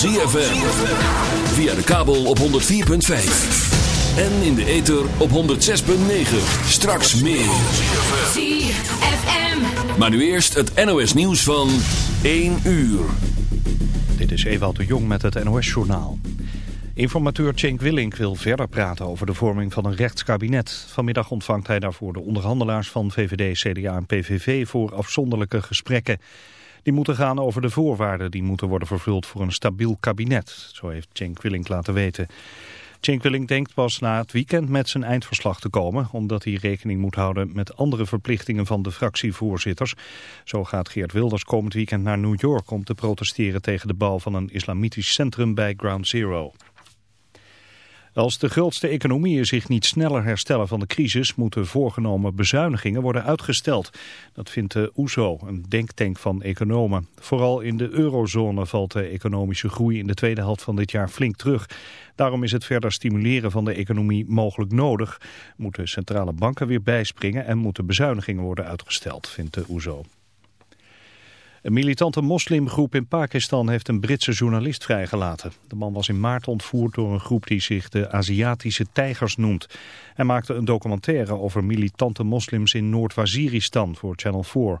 ZFM. Via de kabel op 104.5. En in de ether op 106.9. Straks meer. ZFM. Maar nu eerst het NOS nieuws van 1 uur. Dit is Ewald de Jong met het NOS-journaal. Informateur Cenk Willink wil verder praten over de vorming van een rechtskabinet. Vanmiddag ontvangt hij daarvoor de onderhandelaars van VVD, CDA en PVV voor afzonderlijke gesprekken. Die moeten gaan over de voorwaarden die moeten worden vervuld voor een stabiel kabinet. Zo heeft Cenk Willink laten weten. Cenk Willink denkt pas na het weekend met zijn eindverslag te komen... omdat hij rekening moet houden met andere verplichtingen van de fractievoorzitters. Zo gaat Geert Wilders komend weekend naar New York... om te protesteren tegen de bouw van een islamitisch centrum bij Ground Zero. Als de grootste economieën zich niet sneller herstellen van de crisis, moeten voorgenomen bezuinigingen worden uitgesteld. Dat vindt de OESO, een denktank van economen. Vooral in de eurozone valt de economische groei in de tweede helft van dit jaar flink terug. Daarom is het verder stimuleren van de economie mogelijk nodig. Moeten centrale banken weer bijspringen en moeten bezuinigingen worden uitgesteld, vindt de OESO. Een militante moslimgroep in Pakistan heeft een Britse journalist vrijgelaten. De man was in maart ontvoerd door een groep die zich de Aziatische tijgers noemt. Hij maakte een documentaire over militante moslims in Noord-Waziristan voor Channel 4.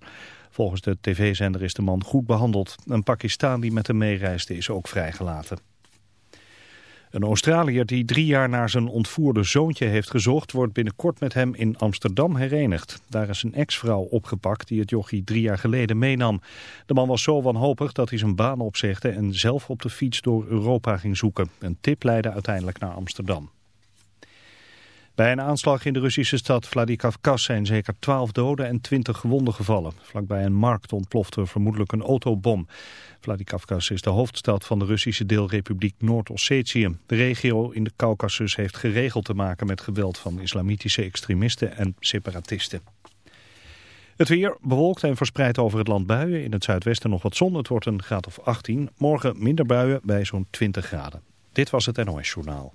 Volgens de tv-zender is de man goed behandeld. Een Pakistan die met hem meereisde is ook vrijgelaten. Een Australiër die drie jaar naar zijn ontvoerde zoontje heeft gezocht... wordt binnenkort met hem in Amsterdam herenigd. Daar is een ex-vrouw opgepakt die het jochie drie jaar geleden meenam. De man was zo wanhopig dat hij zijn baan opzegde... en zelf op de fiets door Europa ging zoeken. Een tip leidde uiteindelijk naar Amsterdam. Bij een aanslag in de Russische stad Vladikavkaz zijn zeker 12 doden en 20 gewonden gevallen. Vlakbij een markt ontplofte vermoedelijk een autobom. Vladikavkaz is de hoofdstad van de Russische deelrepubliek Noord-Ossetië. De regio in de Caucasus heeft geregeld te maken met geweld van islamitische extremisten en separatisten. Het weer bewolkt en verspreid over het land buien. In het zuidwesten nog wat zon. Het wordt een graad of 18. Morgen minder buien bij zo'n 20 graden. Dit was het NOS Journaal.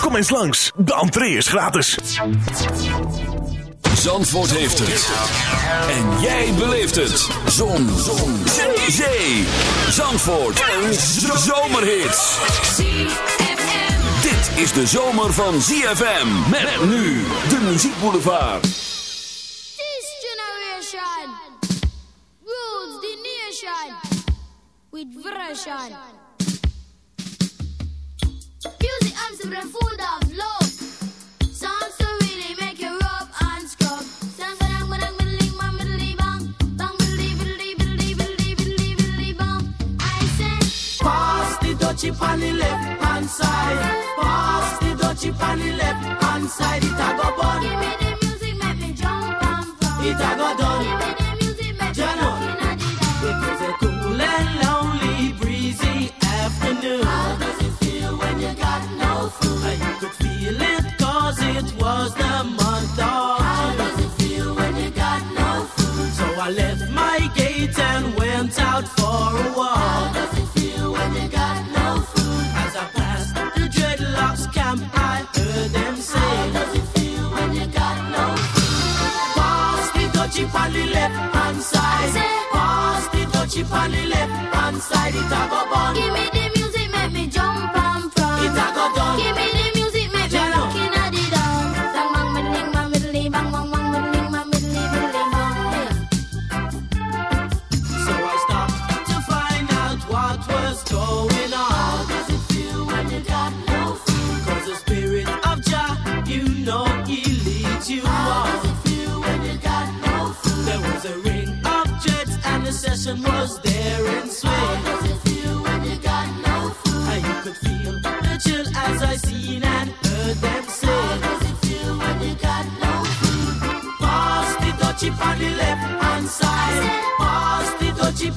Kom eens langs, de entree is gratis. Zandvoort heeft het. En jij beleeft het. Zon. Zon. Zee. Zee. Zandvoort. Een zomerhit. ZFM. Dit is de zomer van ZFM. Met nu de muziekboulevard. This generation rules the nation with version. Dutchie on the left hand side. Pass the dutchie on the left hand side. It a go bun. give me the music make me jump and from. It a go Give me the music make me jump in the It was a cool and lonely, breezy afternoon. How does it feel when you got no food? As I passed the dreadlocks camp, I heard them say, How does it feel when you got no food? The left hand side. The on the left hand side. It a go bun. Give me the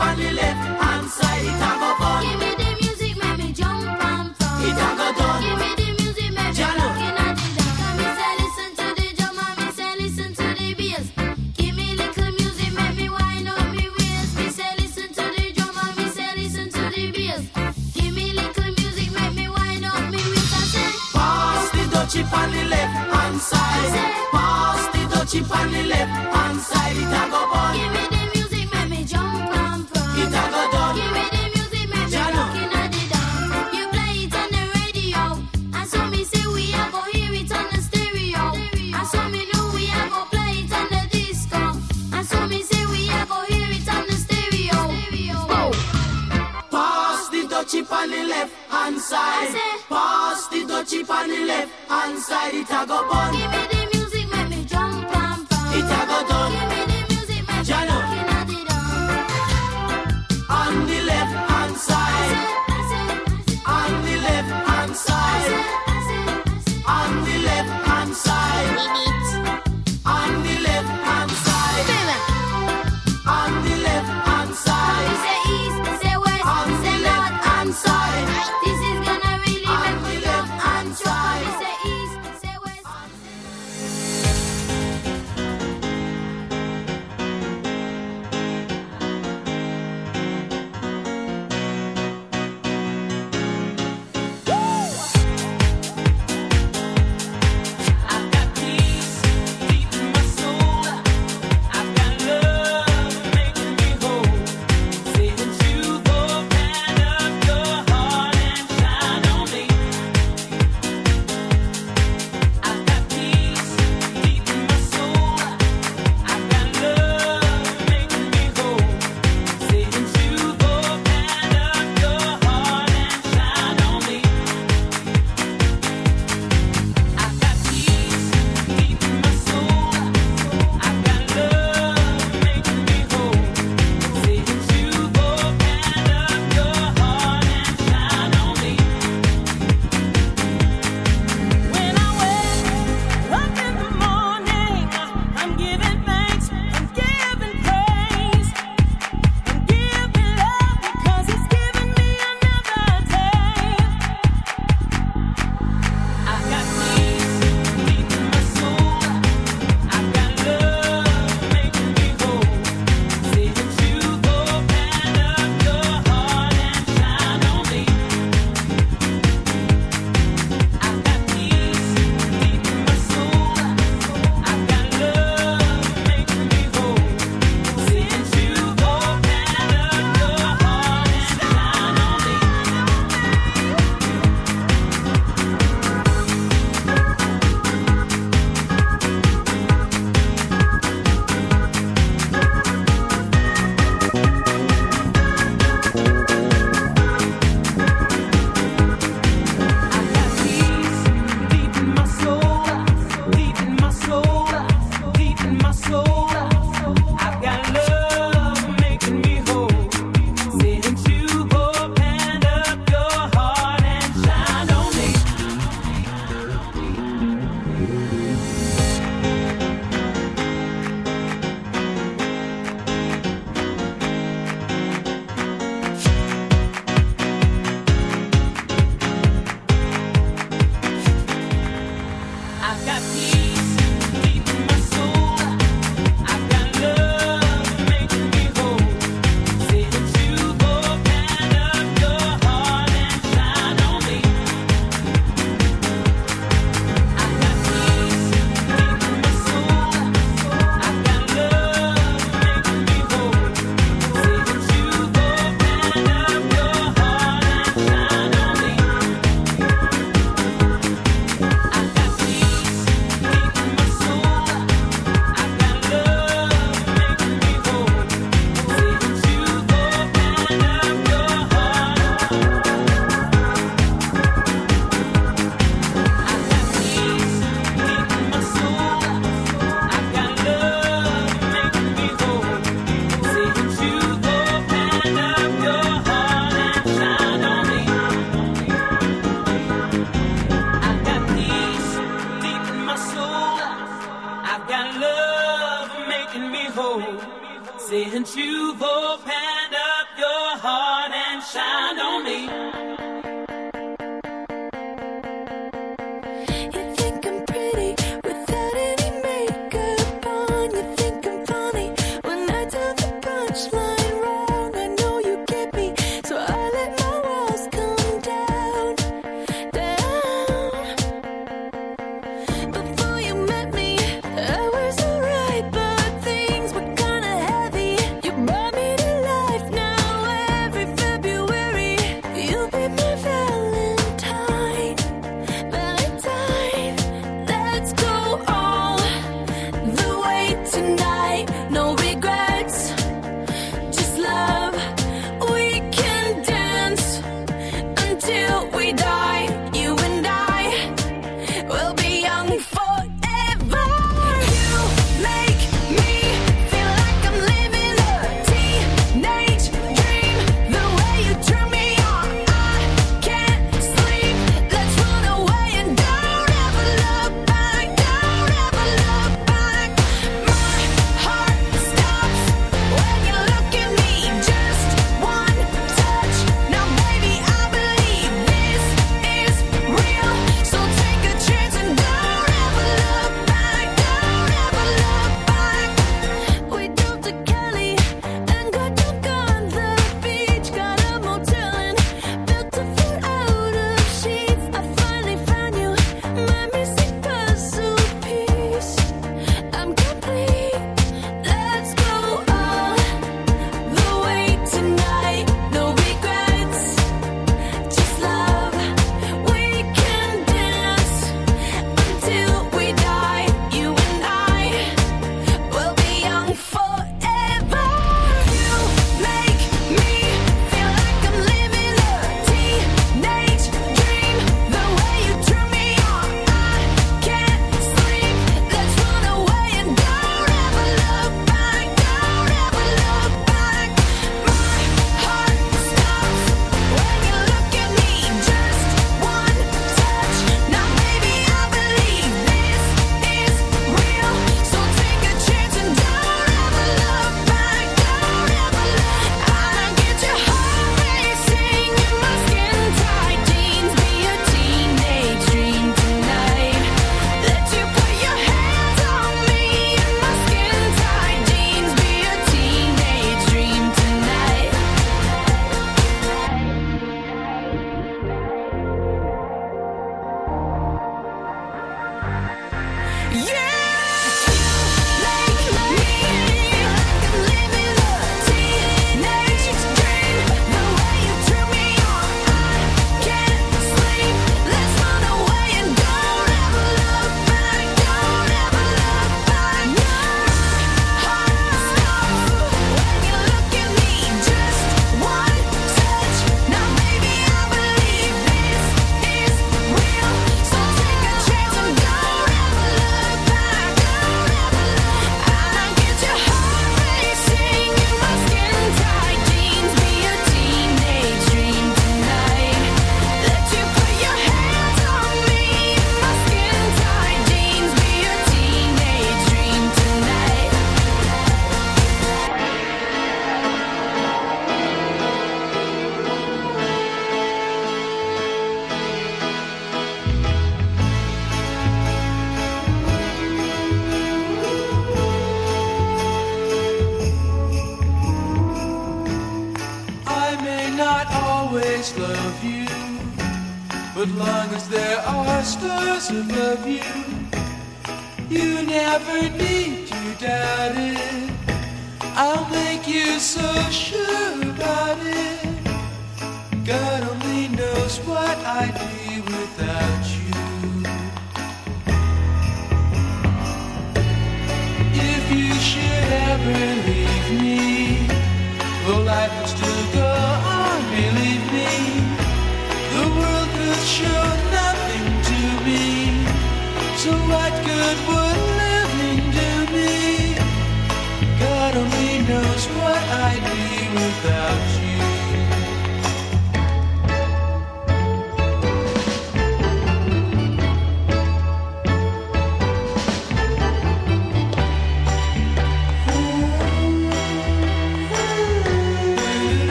on the left. side. Pass the dutchie on the left hand side. It a go bun. Give me the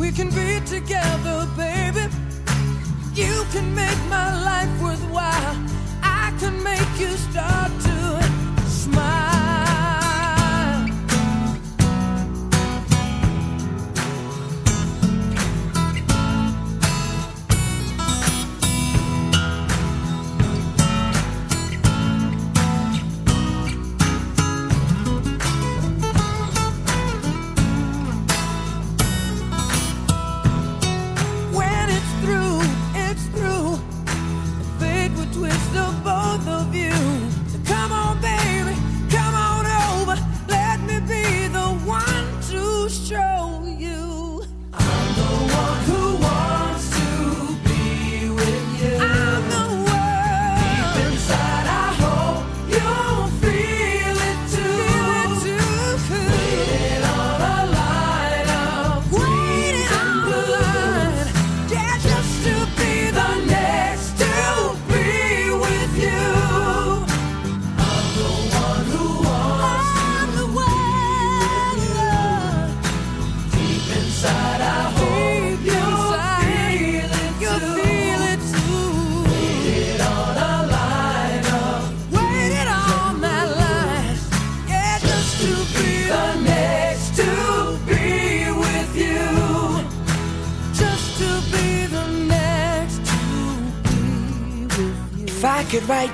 We can be together, baby. You can make my life worthwhile. I can make you start to.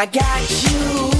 I got you.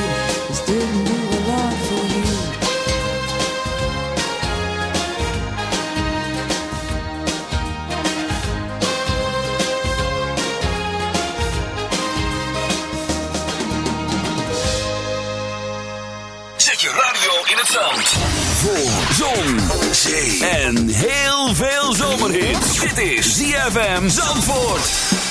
en heel veel zomerhit. Dit is ZFM Zandvoort.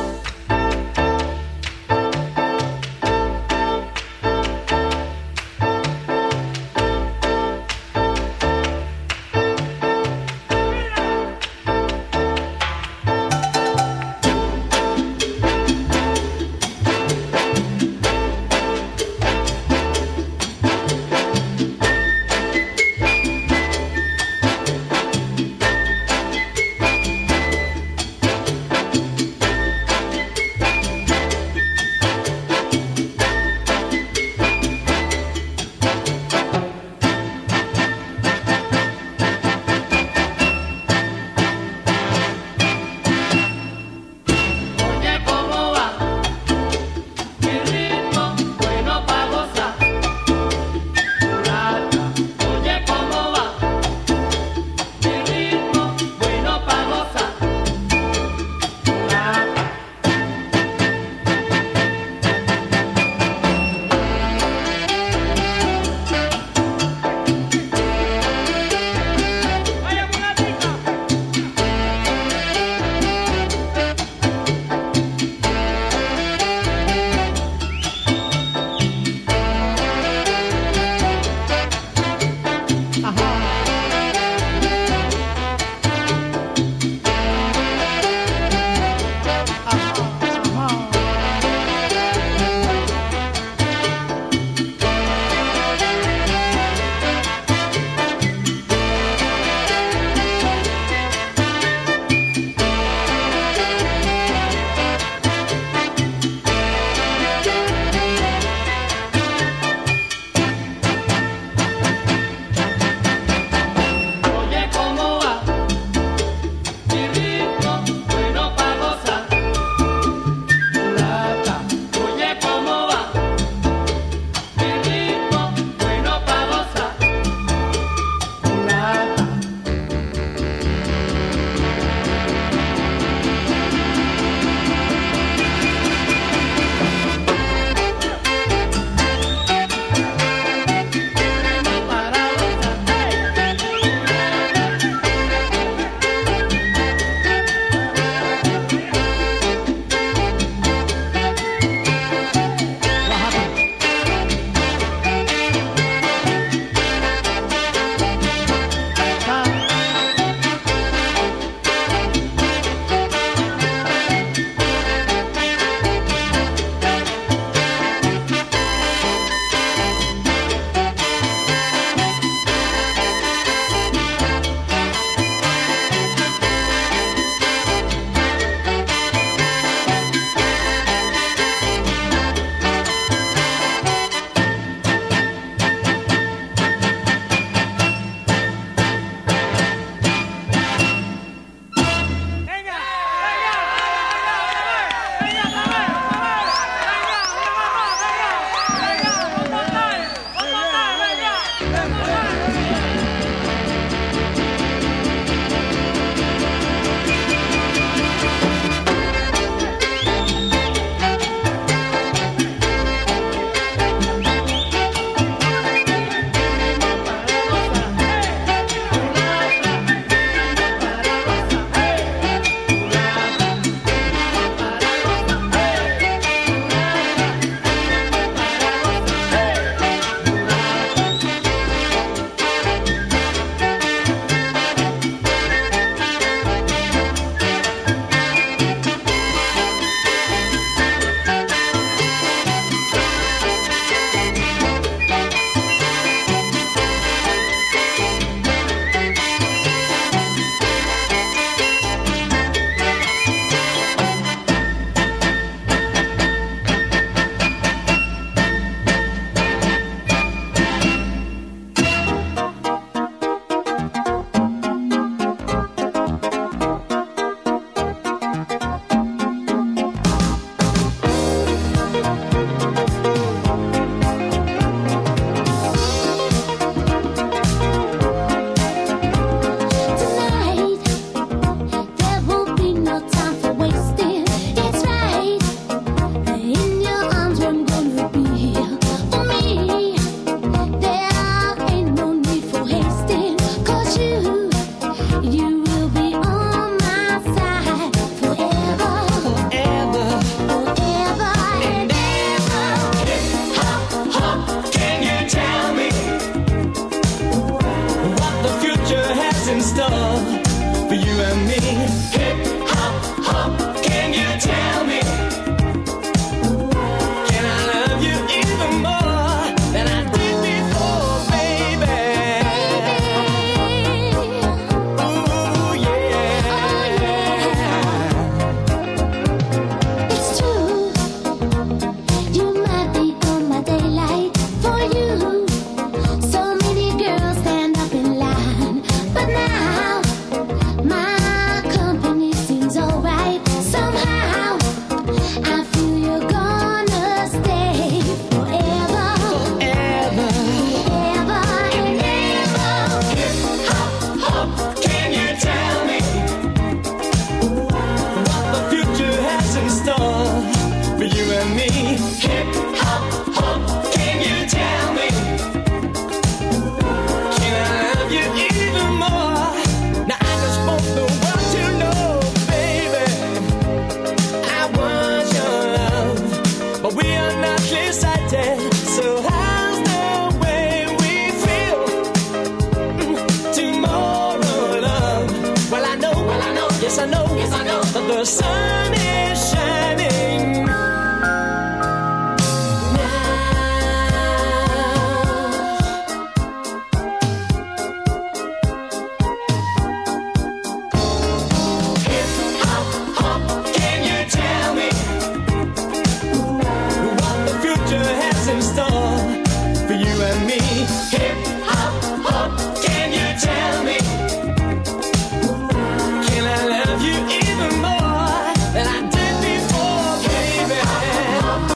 for you and me. Hip hop hop, can you tell?